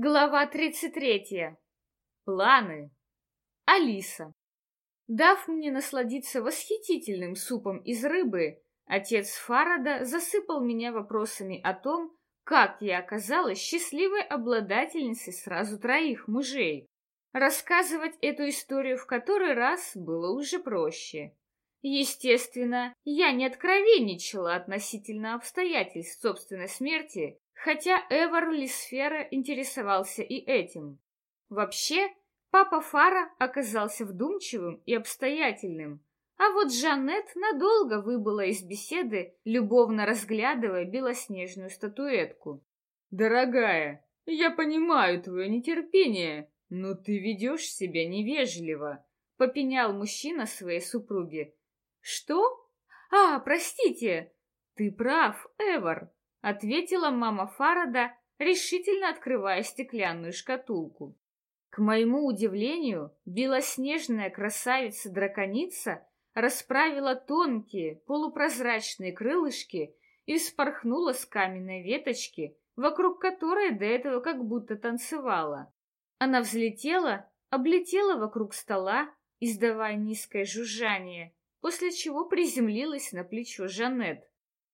Глава 33. Планы. Алиса. Дав мне насладиться восхитительным супом из рыбы, отец Фарада засыпал меня вопросами о том, как я оказалась счастливой обладательницей сразу троих мужей. Рассказывать эту историю в который раз было уже проще. Естественно, я не откровенничала относительно обстоятельств собственной смерти, хотя Эвар Лисфера интересовался и этим. Вообще, папа Фара оказался вдумчивым и обстоятельным, а вот Жанет надолго выбыла из беседы, любовно разглядывая белоснежную статуэтку. «Дорогая, я понимаю твое нетерпение, но ты ведешь себя невежливо», — попенял мужчина своей супруге. «Что? А, простите!» «Ты прав, Эвар», — ответила мама Фарада, решительно открывая стеклянную шкатулку. К моему удивлению, белоснежная красавица-драконица расправила тонкие полупрозрачные крылышки и вспорхнула с каменной веточки, вокруг которой до этого как будто танцевала. Она взлетела, облетела вокруг стола, издавая низкое жужжание, после чего приземлилась на плечо Жанет.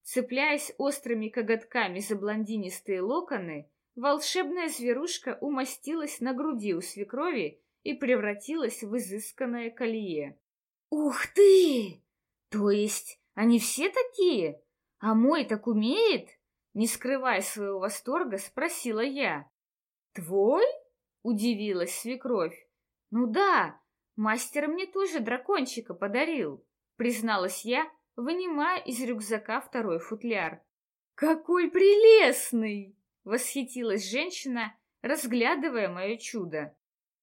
Цепляясь острыми коготками за блондинистые локоны, волшебная зверушка умостилась на груди у свекрови и превратилась в изысканное колье. «Ух ты! То есть они все такие? А мой так умеет?» Не скрывая своего восторга, спросила я. «Твой?» — удивилась свекровь. «Ну да, мастер мне тоже дракончика подарил», — призналась я, вынимая из рюкзака второй футляр. «Какой прелестный!» — восхитилась женщина, разглядывая мое чудо.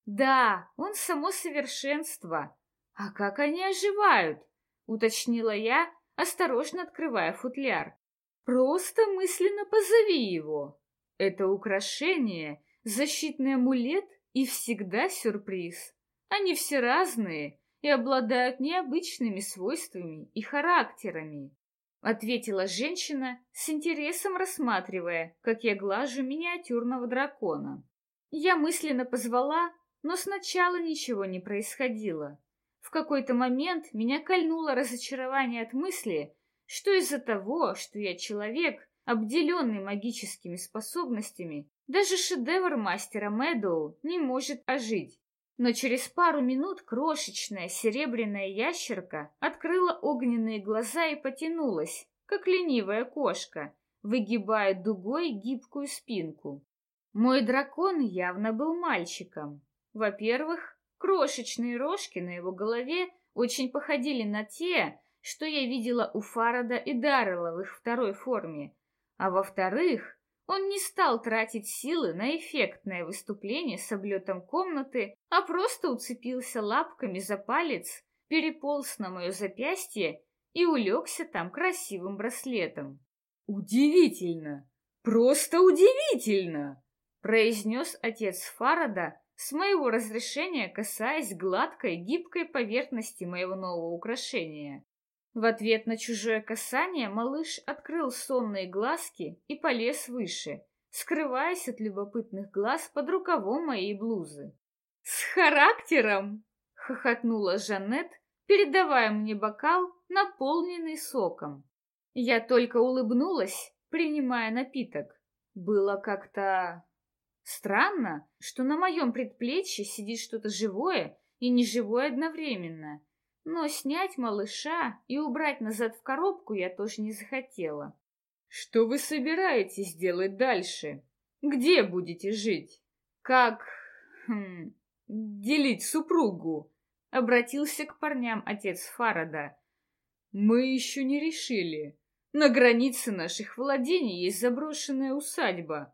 «Да, он само совершенство. А как они оживают?» — уточнила я, осторожно открывая футляр. «Просто мысленно позови его. Это украшение, защитный амулет и всегда сюрприз. Они все разные, и обладают необычными свойствами и характерами, ответила женщина с интересом рассматривая, как я глажу миниатюрного дракона. Я мысленно позвала, но сначала ничего не происходило. В какой-то момент меня кольнуло разочарование от мысли, что из-за того, что я человек, обделенный магическими способностями, даже шедевр мастера Мэдоу не может ожить. Но через пару минут крошечная серебряная ящерка открыла огненные глаза и потянулась, как ленивая кошка, выгибая дугой гибкую спинку. Мой дракон явно был мальчиком. Во-первых, крошечные рожки на его голове очень походили на те, что я видела у Фарада и Даррелла в их второй форме. А во-вторых, он не стал тратить силы на эффектное выступление с облетом комнаты, а просто уцепился лапками за палец, переполз на мое запястье и улегся там красивым браслетом. «Удивительно! Просто удивительно!» произнес отец Фарада с моего разрешения, касаясь гладкой, гибкой поверхности моего нового украшения. В ответ на чужое касание малыш открыл сонные глазки и полез выше, скрываясь от любопытных глаз под рукавом моей блузы. «С характером!» — хохотнула Жанет, передавая мне бокал, наполненный соком. Я только улыбнулась, принимая напиток. Было как-то странно, что на моем предплечье сидит что-то живое и неживое одновременно — но снять малыша и убрать назад в коробку я тоже не захотела. Что вы собираетесь делать дальше? Где будете жить? Как хм, делить супругу? Обратился к парням отец Фарада. Мы еще не решили. На границе наших владений есть заброшенная усадьба.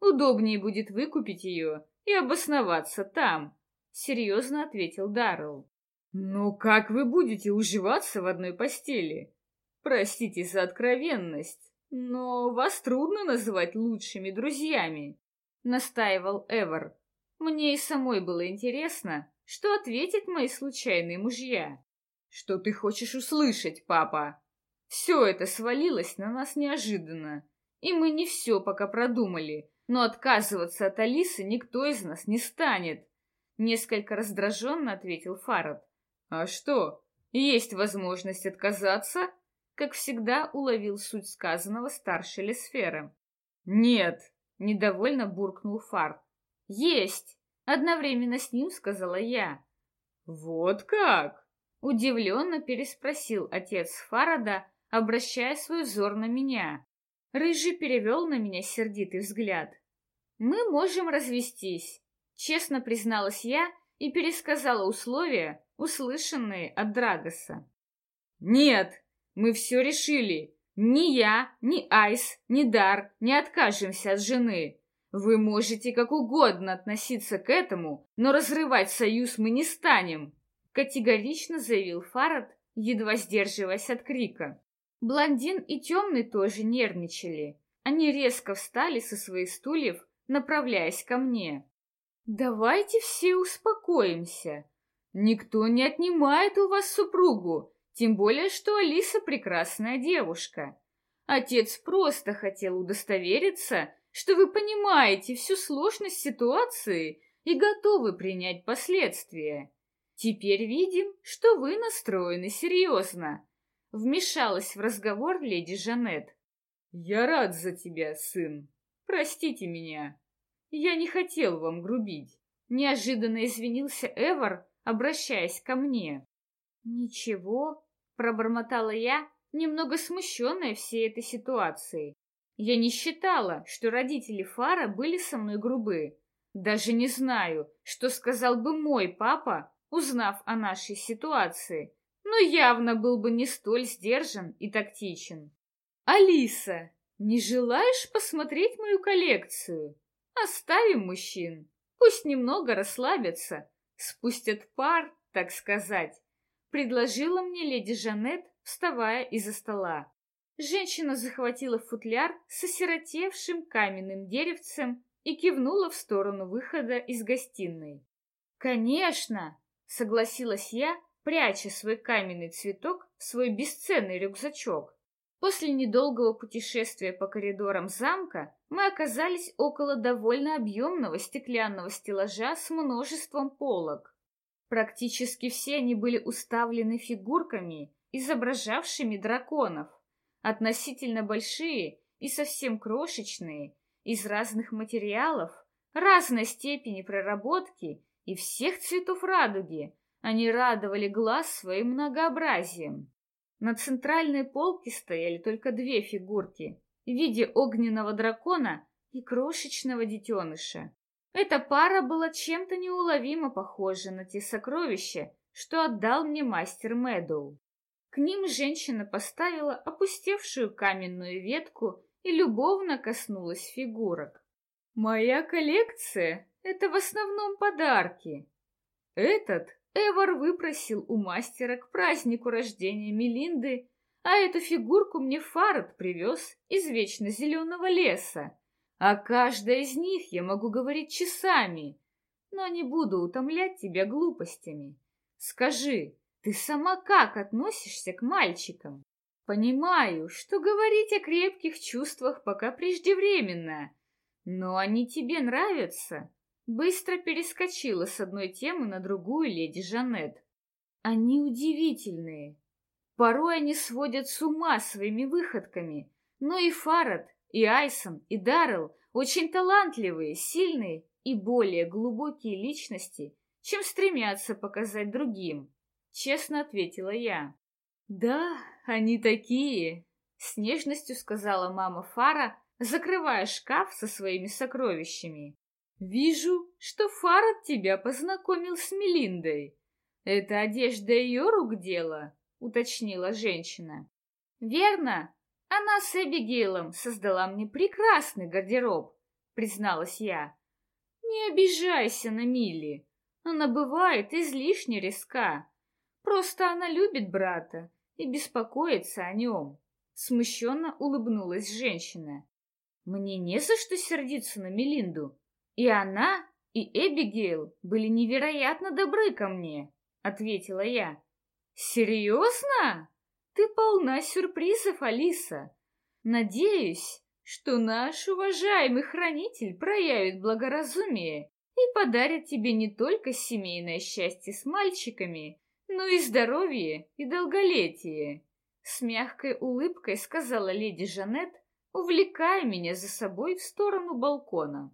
Удобнее будет выкупить ее и обосноваться там, серьезно ответил Даррелл. Но как вы будете уживаться в одной постели? Простите за откровенность, но вас трудно называть лучшими друзьями, настаивал Эвер. Мне и самой было интересно, что ответят мои случайные мужья. Что ты хочешь услышать, папа? Все это свалилось на нас неожиданно, и мы не все пока продумали, но отказываться от Алисы никто из нас не станет. Несколько раздраженно ответил Фарад. А что, есть возможность отказаться? Как всегда уловил суть сказанного старший Лесфера. Нет, недовольно буркнул Фар. Есть, одновременно с ним сказала я. Вот как? Удивленно переспросил отец Фарада, обращая свой взор на меня. Рыжий перевел на меня сердитый взгляд. «Мы можем развестись», — честно призналась я и пересказала условия, услышанные от Драгоса. «Нет, мы все решили. Ни я, ни Айс, ни Дар не откажемся от жены. Вы можете как угодно относиться к этому, но разрывать союз мы не станем», — категорично заявил Фарад, едва сдерживаясь от крика. Блондин и темный тоже нервничали. Они резко встали со своих стульев, направляясь ко мне. «Давайте все успокоимся. Никто не отнимает у вас супругу, тем более, что Алиса прекрасная девушка. Отец просто хотел удостовериться, что вы понимаете всю сложность ситуации и готовы принять последствия. Теперь видим, что вы настроены серьезно. Вмешалась в разговор леди Жанет. «Я рад за тебя, сын. Простите меня. Я не хотел вам грубить». Неожиданно извинился Эвар, обращаясь ко мне. «Ничего», — пробормотала я, немного смущенная всей этой ситуацией. Я не считала, что родители Фара были со мной грубы. Даже не знаю, что сказал бы мой папа, узнав о нашей ситуации но явно был бы не столь сдержан и тактичен. «Алиса, не желаешь посмотреть мою коллекцию? Оставим мужчин, пусть немного расслабятся, спустят пар, так сказать», предложила мне леди Жанет, вставая из-за стола. Женщина захватила футляр с осиротевшим каменным деревцем и кивнула в сторону выхода из гостиной. «Конечно!» — согласилась я, пряча свой каменный цветок в свой бесценный рюкзачок. После недолгого путешествия по коридорам замка мы оказались около довольно объемного стеклянного стеллажа с множеством полок. Практически все они были уставлены фигурками, изображавшими драконов, относительно большие и совсем крошечные, из разных материалов, разной степени проработки и всех цветов радуги, они радовали глаз своим многообразием. На центральной полке стояли только две фигурки в виде огненного дракона и крошечного детеныша. Эта пара была чем-то неуловимо похожа на те сокровища, что отдал мне мастер Мэдоу. К ним женщина поставила опустевшую каменную ветку и любовно коснулась фигурок. «Моя коллекция — это в основном подарки. Этот Эвар выпросил у мастера к празднику рождения Мелинды, а эту фигурку мне Фарад привез из вечно зеленого леса. О каждой из них я могу говорить часами, но не буду утомлять тебя глупостями. Скажи, ты сама как относишься к мальчикам? Понимаю, что говорить о крепких чувствах пока преждевременно, но они тебе нравятся. Быстро перескочила с одной темы на другую леди Жанет. Они удивительные. Порой они сводят с ума своими выходками. Но и Фарад, и Айсон, и Даррелл очень талантливые, сильные и более глубокие личности, чем стремятся показать другим. Честно ответила я. Да, они такие, с нежностью сказала мама Фара, закрывая шкаф со своими сокровищами. «Вижу, что Фарад тебя познакомил с Мелиндой. Это одежда ее рук дело», — уточнила женщина. «Верно. Она с Эбигейлом создала мне прекрасный гардероб», — призналась я. «Не обижайся на Милли. Она бывает излишне резка. Просто она любит брата и беспокоится о нем». Смущенно улыбнулась женщина. «Мне не за что сердиться на Мелинду», и она, и Эбигейл были невероятно добры ко мне, ответила я. Серьезно? Ты полна сюрпризов, Алиса. Надеюсь, что наш уважаемый хранитель проявит благоразумие и подарит тебе не только семейное счастье с мальчиками, но и здоровье и долголетие. С мягкой улыбкой сказала леди Жанет, увлекая меня за собой в сторону балкона.